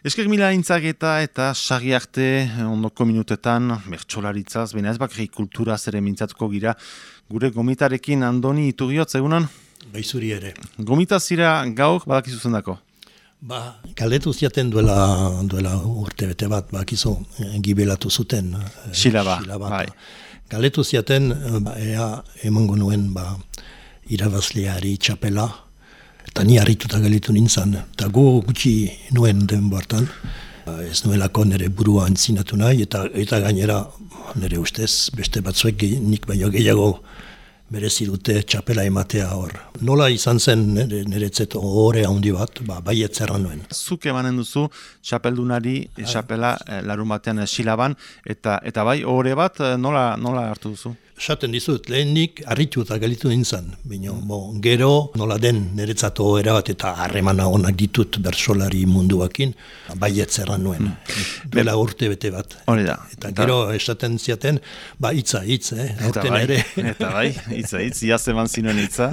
Esker mila intzageta eta sagi arte ondoko minutetan bertxolaritzaz, baina ez bakri kultura zere mintzatuko gira, gure gomitarekin andoni itugiotz egunan? Baizuri ere. Gomitazira gaur badakizu zendako? Ba, galdetu ziaten duela, duela urte bete bat, bakizu, gibelatu zuten. Xila ba, bai. Galdetu ziaten, ba, ea emango nuen, ba, irabazleari txapela, eta ni harrituta galitu nintzen, eta gu gutxi nuen den bortan, ez nuelako nire burua antzinatu nahi, eta, eta gainera nire ustez beste batzuek nik baino gehiago merezi dute txapela ematea hor. Nola izan zen niretzet ohore handi bat, ba, bai etzerra nuen. Zuk emanen duzu txapeldunari txapela eh, larun batean silaban, eta, eta bai ohore bat eh, nola, nola hartu duzu? Esaten dizut, lehenik harritu eta galitu nintzen. Bino, bo, gero nola den niretzat ohera bat eta harremana onak ditut bersolari munduakin, baiet zerran nuen. Mm. Bela urte bete bat. Hori da. Eta gero esaten ziaten, ba hitza hitz, eh? aurten bai, ere. eta bai, hitza hitz, iaz eman zinuen hitza,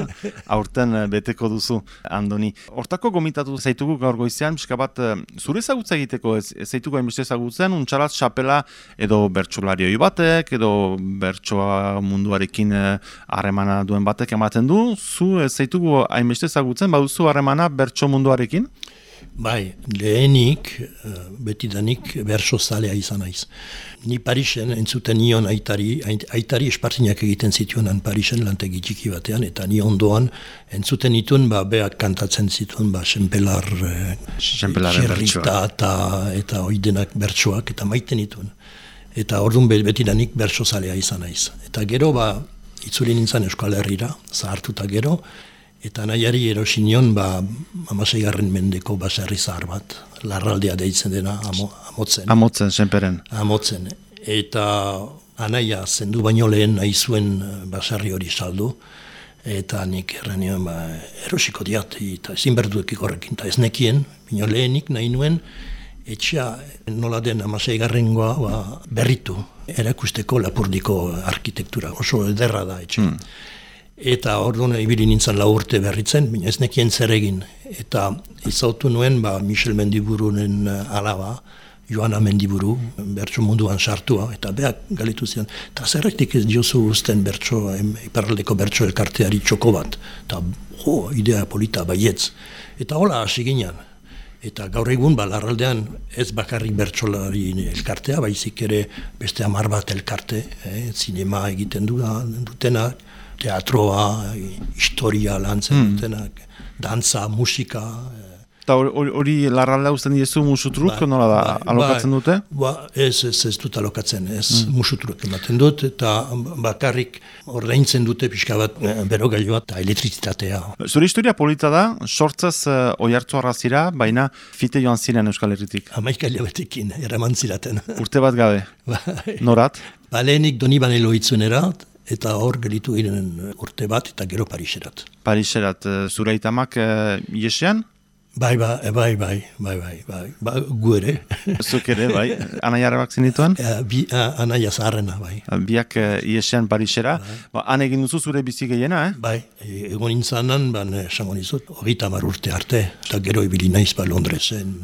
aurten eh, beteko duzu, Andoni. Hortako gomitatu zaitugu gaur goizean, pixka bat, eh, zure ezagutza egiteko, ez, zaitugu hainbeste ezagutzen, untxaraz xapela edo bertsolarioi batek, edo bertsoa munduarekin eh, harremana duen batek ematen du, zu ez zaitugu hainbeste ezagutzen, baduzu harremana bertso munduarekin? Bai, lehenik, eh, betidanik, berso zalea izan naiz. Ni Parisen entzuten nion aitari, aitari espartinak egiten zituen Parisen lantegi txiki batean, eta ni ondoan entzuten nituen, ba, beak kantatzen zituen, ba, senpelar, senpelar eta, eta oidenak bertsoak, eta maiten nituen eta orduan betidanik berso zalea izan naiz. Eta gero ba, itzuli nintzen Euskal Herriera, zahartuta gero, eta nahiari erosinion ba, amasei garren mendeko baserri zahar bat, larraldea deitzen dena, amo, amotzen. Amotzen, senperen. Amotzen. Eta anaia zendu baino lehen nahi zuen eh, baserri hori saldu, eta nik errenioen ba, erosiko diat, eta ezin berduek ikorrekin, eta ez nekien, bino lehenik nahi nuen, etxea nola den amasei garrengoa ba, berritu, erakusteko lapurdiko arkitektura, oso ederra da etxe. Hmm. Eta orduan ibili nintzen lau urte berritzen, baina ez nekien zer egin. Eta izautu nuen ba, Michel Mendiburunen alaba, Joana Mendiburu, bertso munduan sartua, eta beak galitu zian, eta zerretik ez diozu usten bertso, iparraldeko bertso elkarteari txoko bat, eta jo, idea polita baietz. Eta hola hasi ginean, Eta gaur egun balarraldean ez bakarrik bertsolari elkartea, baizik ere beste hamar bat elkarte, eh, zinema egiten du dutenak, teatroa, historia lantzen mm. dutenak, dantza, musika, Eta hori larralda usten diezu musutruk, ba, nola da, ba, alokatzen dute? Ba, ez, ez, ez dut alokatzen, ez mm. musutruk ematen dut, eta bakarrik ordaintzen dute pixka bat, eh, bero gailu bat, eta elektrizitatea. Zure historia polita da, sortzaz uh, eh, oiartzu arrazira, baina fite joan ziren Euskal Herritik. Amaik betekin, eraman ziraten. Urte bat gabe, bai. norat? Ba, lehenik doni banelo erat, eta hor gelitu ginen urte bat, eta gero Pariserat. Pariserat, uh, zure itamak uh, iesean? Bai, bai, bai, bai, bai, bai, bai, ba, gu ere. Zuk ere, bai, anaia arabak zinituen? Uh, bi, uh, anaia zaharrena, bai. Biak uh, iesean Parisera, bai. ba, han egin duzu zure bizi gehiena, eh? Bai, egon nintzanan, ban, esango nizut, hori tamar urte arte, eta gero ibili naiz ba Londresen.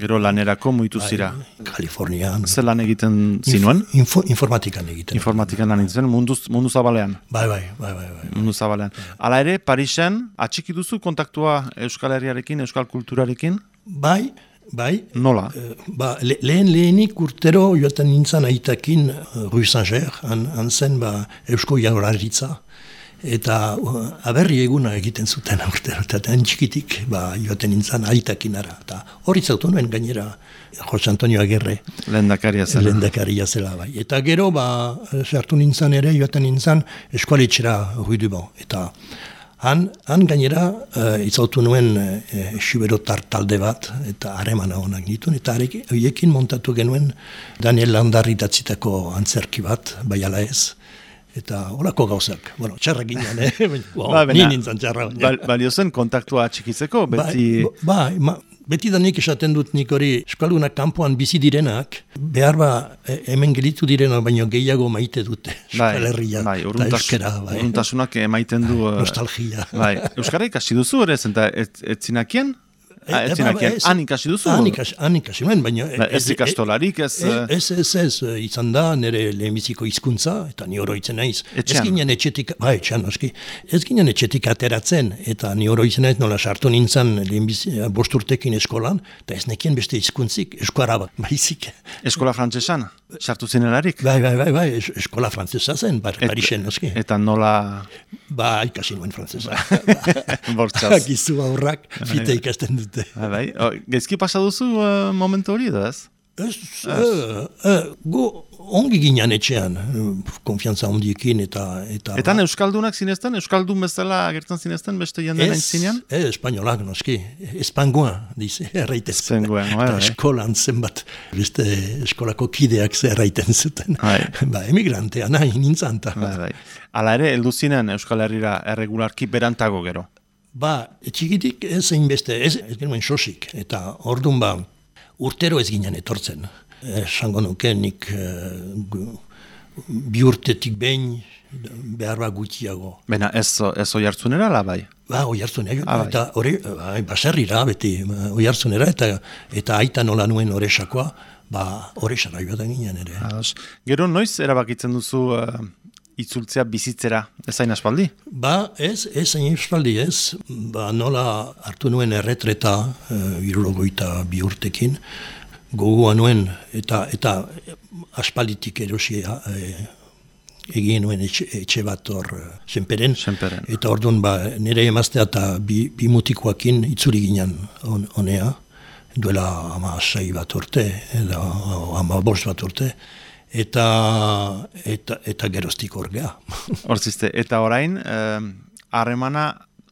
Gero lanerako muitu bai, zira? Kalifornian. Zer lan egiten zinuen? Info, informatikan egiten. Informatikan lan egiten, mundu, mundu zabalean? Bai, bai, bai, bai. bai. Mundu zabalean. Hala ere, Parisen, atxiki duzu kontaktua Euskal Herriarekin, Euskal kulturarekin? Bai, bai. Nola? Uh, ba, le, lehen lehenik urtero joaten nintzen aitakin uh, Rue Saint-Ger, han, han zen ba, Eusko Jauraritza. Eta uh, aberri eguna egiten zuten urtero, eta txikitik ba, joaten nintzen aitakinara. Eta hori zautu nuen gainera Jose Antonio Aguirre. Lendakaria zela. Lendakaria zela, bai. Eta gero, ba, sartu nintzen ere, joaten nintzen eskualetxera Rue Dubon. Eta Han, han gainera, uh, itzautu nuen uh, talde bat, eta haremana honak nituen, eta horiekin montatu genuen Daniel Landarri datzitako antzerki bat, bai ala ez, eta horako gauzak, bueno, txarra ginen, eh? ba, ni nintzen txarra. Balio zen kontaktua txikitzeko, beti... Ba, ba, Beti da nik esaten dut nik hori eskaldunak kanpoan bizi direnak, behar ba e, hemen gelitu direnak baino gehiago maite dute Euskal Herria. Bai, bai, uruntasunak emaiten du... Nostalgia. Bai, Euskara ikasi duzu ere, zenta ez, zinakien? Ah, ez ba, zinakien, ez- han ikasi duzu? Han ikasi, nuen, baina... Ba, ez ikastolarik, ez, Ez, eh, ez, ez, eh, izan da, nire lehenbiziko hizkuntza eta ni oroitzen naiz. Ez ginen etxetik, ba, etxean, noski, ez ginen etxetik ateratzen, eta ni oroitzen naiz nola sartu nintzen lehenbizi, eh, bost urtekin eskolan, eta ez nekien beste hizkuntzik, eskuara bat, baizik. Eskola frantsesan, sartu zinelarik? Bai, bai, bai, bai, es- eskola frantzesa zen, bar, Parisen, noski. Eta nola Ba, ikasi nuen frantzesa. bortxaz. Gizu aurrak, fite ikasten dute. Bai, bai. O, Gezki pasa duzu uh, momentu hori edo ez? Ez, eh, eh, gu ongi ginen etxean, eh, konfiantza ondiekin eta... Eta, Eta Euskaldunak zinezten, Euskaldun bezala agertzen zinezten beste jende nahi zinean? Ez, espainolak, noski, espangoa, dize, erraiten zuten. Zengoen, bai, Eta bai. eskolan zenbat, beste eskolako kideak ze erraiten zuten. Bai. ba, emigrantea nahi nintzen, ta. Bai, bai. Hala ere, heldu zinen Euskal Herrira erregularki berantago gero. Ba, txikitik ez beste, ez, ez genuen sosik, eta orduan ba, urtero ez ginen etortzen. Esango nuke nik eh, gu- bi urtetik behin behar ba gutxiago. Bena, ez, ez oi hartzunera, la bai? Ba, oi hartzunera, Ah, bai. eta hori, bai, baserrira beti, oi hartzunera, eta, eta aita nola nuen oresakoa, ba, oresara joaten ginen ere. Ados. Gero, noiz erabakitzen duzu uh, itzultzea bizitzera, ez hain aspaldi? Ba, ez, ez euskaldie ez, ba, nola hartu nuen erretreta, uh, irurogoita bi urtekin, gogoa nuen, eta, eta aspalditik erosi eh, egin nuen etxe, etxe bat hor eh, senperen, Senperen. eta orduan ba, nire emaztea eta bi, bi mutikoakin itzuri ginen on, onea, duela ama sei bat urte, edo ama bost bat urte, eta, eta, eta geroztik hor geha. Hor ziste, eta orain, eh, harremana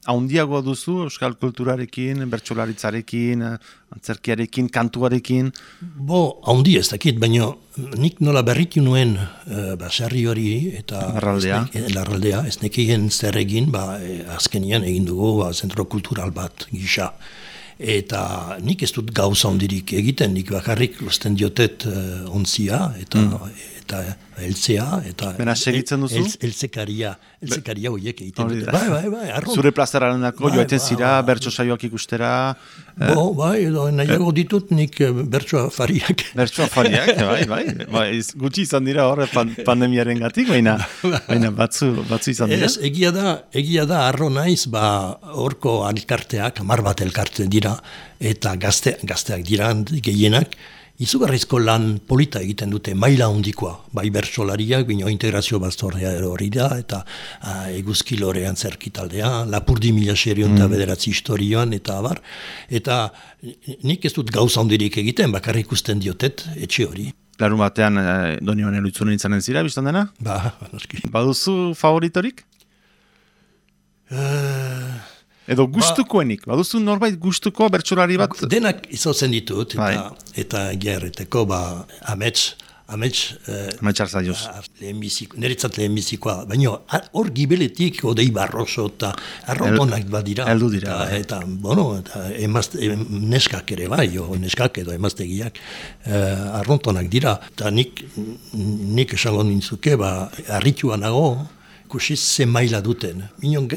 haundiago duzu euskal kulturarekin, bertsolaritzarekin, eh, antzerkiarekin, kantuarekin, Bo, haundi ez dakit, baina nik nola berritu nuen uh, baserri hori eta Larraldea. ez larraldea, ez nekien zer egin, ba, e, azkenian egin dugu ba, zentro kultural bat gisa. Eta nik ez dut gauza hondirik egiten, nik bakarrik usten diotet uh, onzia eta eta eltzea eta Bena, segitzen duzu? eltz- eltzekaria, eltzekaria horiek egiten dute. Bai, bai, bai, arrun. Zure plazararendako Bai, joaten bai, zira, bai, bertso saioak ikustera, Bo, bai, edo nahiago ditut nik eh, bertsoa fariak. bertso afariak, bai, bai, bai, gutxi izan dira hor pan, pandemiaren gatik, baina, baina batzu, batzu izan dira. Ez, egia da, egia da arro naiz, ba, horko elkarteak, hamar bat elkarte dira, eta gazte, gazteak dira gehienak, izugarrizko lan polita egiten dute, maila handikoa, bai bertsolariak, bino integrazio baztorrea hori da, eta a, eguzki lorean zerkitaldea, lapurdi mila serion eta bederatzi historioan, eta abar, eta nik ez dut gauza handirik egiten, bakarrik ikusten diotet, etxe hori. Larun batean, eh, doni banean itzunen izanen zira, biztan dena? Ba, noski. Baduzu favoritorik? Eh, Edo gustukoenik, baduzu norbait gustuko bertsolari bat? Denak izotzen ditut, Bai. eta, eta gerreteko, ba, amets, amets, eh, Ametxar zaioz. lehenbiziko, niretzat lehenbizikoa, baina hor gibeletik odei barroso eta arrotonak badira. heldu dira, Eta, bai. eta, bueno, eta emazte, em, neskak ere bai, o neskak edo emaztegiak eh, arrontonak dira. Eta nik, nik esango nintzuke, ba, harritua nago, ikusi ze maila duten. Minon,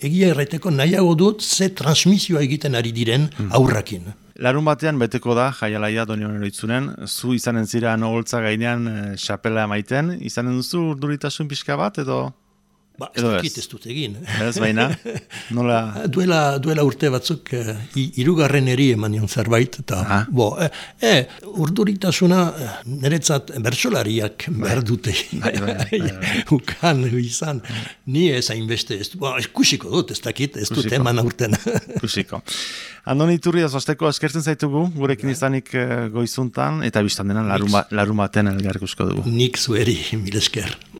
egia erraiteko nahiago dut ze transmisioa egiten ari diren Hmm. aurrakin. Larun batean beteko da, jaialaia doni banean itzunen, zu izanen zira noholtza gainean eh, xapela emaiten, izanen duzu urduritasun pixka bat, edo... Ba, ez dakit ez dut egin. Ez baina, nola... Duela, duela urte batzuk eh, i- hirugarren eri eman nion zerbait, eta bo, eh, eh, urduritasuna eh, niretzat bertsolariak behar dute. Bai, bai, bai, bai. Ukan izan, ni ez hainbeste, ez, bo, ikusiko dut, ez dakit, ez dut eman aurten. Ikusiko. Andoni Iturria, zosteko eskertzen zaitugu, gurekin izanik eh, goizuntan, eta biztan dena larun, ba, larun batean elgar ikusko dugu. Nik zueri, mil esker.